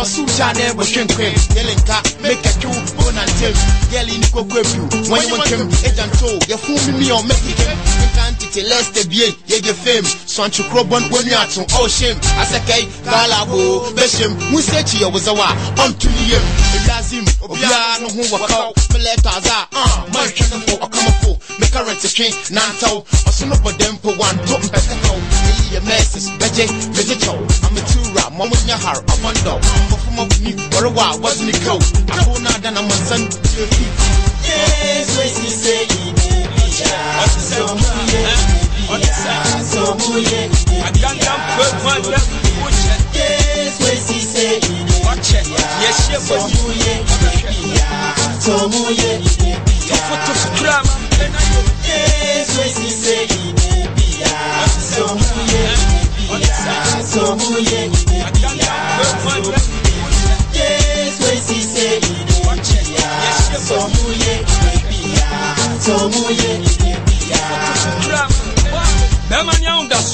I know, Fazi Beji, Bewusem, about to Nabara, Etapi, Mampadi. Ever soon, Jane, was shrink cream, yelling cat, make a two, bone and tail, yelling cocoa you. When you want him, agent told, you fool me or make it. You can't tell less the bien, ye your fame. Son to crop on when you are to oh shame. As a kay, Galabo, Besham, we said to you was a war, on to you. Yazim, Obiano, who were called, Meletaza, ah, my channel for a come for, make a rent a king, Nanto, or son of them for one, top Petaco, Elia Messes, Beje, Vegeto, I'm a two-ra, Mamma Yahar, a mondo, for my knee, or a while, wasn't it cold? I will not done, I'm a son, Yes, we see say so so muye Agangam put one left, which yes we see say watch it. Yes, she so was muye so muye to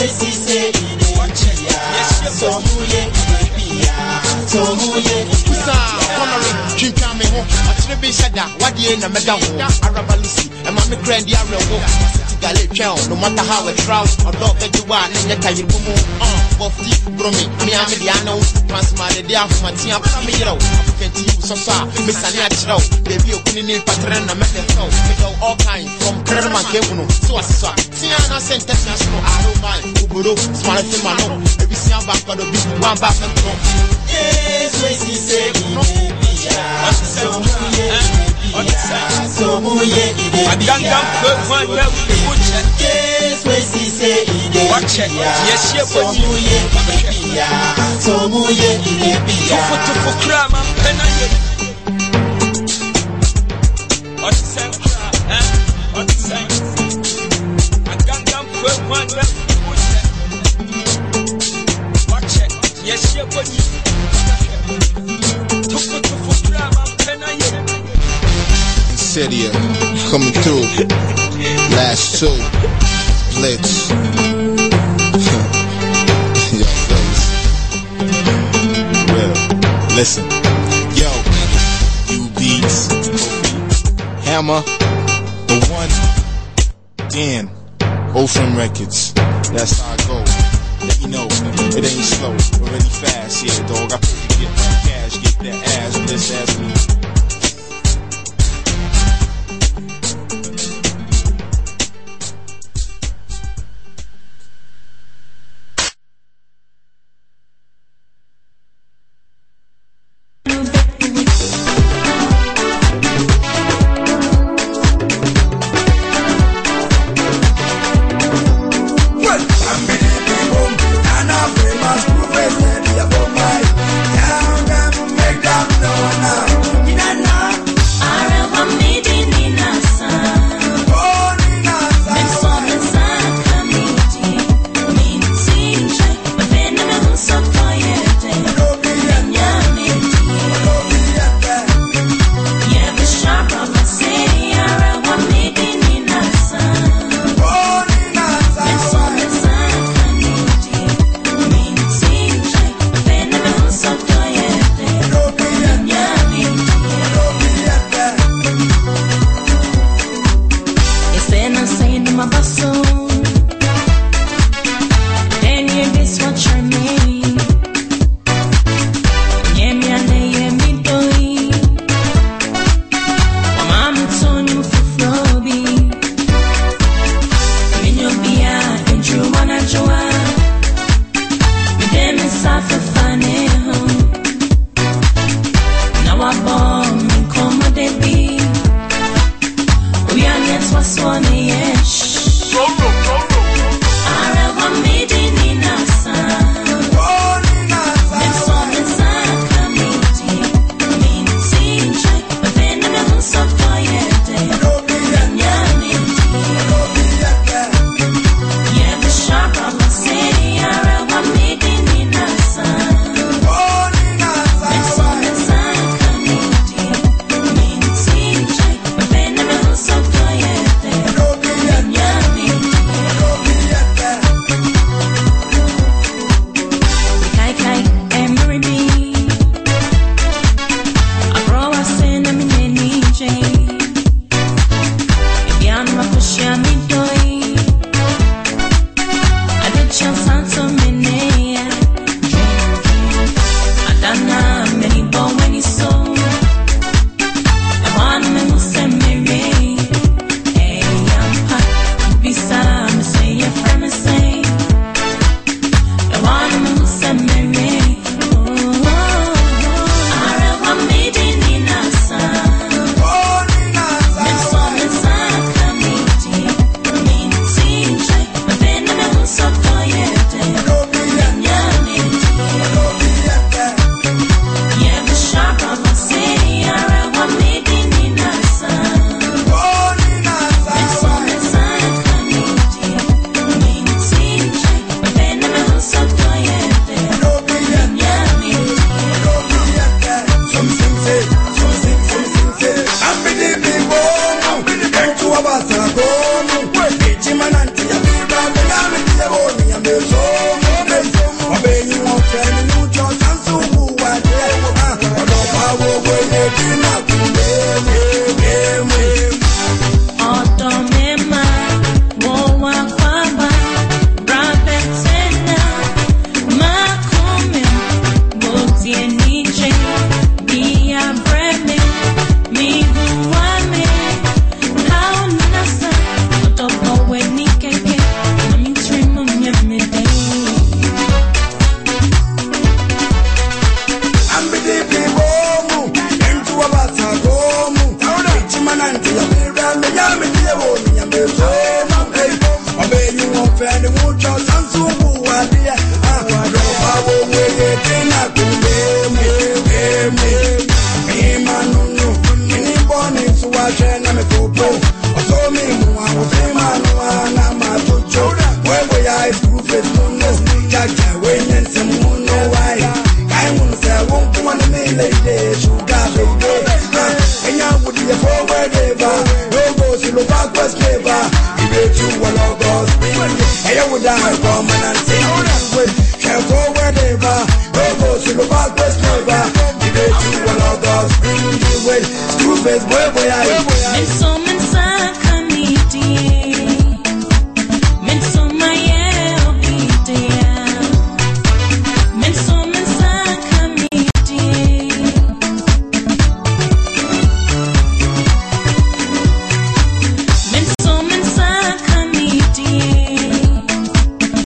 we see say wakyɛ yɛhyɛ bɔ so muye so muye Kusa, Connery, twintwa me ho ɔkyerɛ bi hyɛ da wadeɛ na mɛda ho araba lucy ɛma me kra ndi awerɛwo siti gale twɛn no matter how it round ɔdɔ bɛgye wo a ne nyɛ kayerebo mu bɔfti boro me mea me de ano transmade de ahomatea pa me yerɛw afɛnti yi sɔsɔ a mesane akyerɛw baabi okuni ne patrɛ na mɛdɛ fɛw medɛw all kind from krɛrɛma nkehunu sɛ wasesɔ a tea na sɛ ntɛtena so no aroman woboro smare fe ma no ebisia ba nkɔdɔ bi wamba fɛntoro yes we see say so muye so muye agangam pɛ kwan dɛ wokyɛ yes we see say wakyɛ yɛhyɛ bɔ so muye so muye tofotofo kura ma ɛna yɛ ɔte sɛ kura ɛ ɔte sɛ agangam pɛ kwan dɛ coming through. Last two. Blitz. Yo, fellas. Real. Listen. Yo. You beats. Hammer. The one. Dan. Ocean Records. That's how I go. Let you know. It ain't slow. Already fast. Yeah, dog. I put that. Get amarração. Listen way through all of us. Hey, you would I come and I sing. Can't go wherever. Go go to the bad place, never. The way through all of us. The boy, boy, I.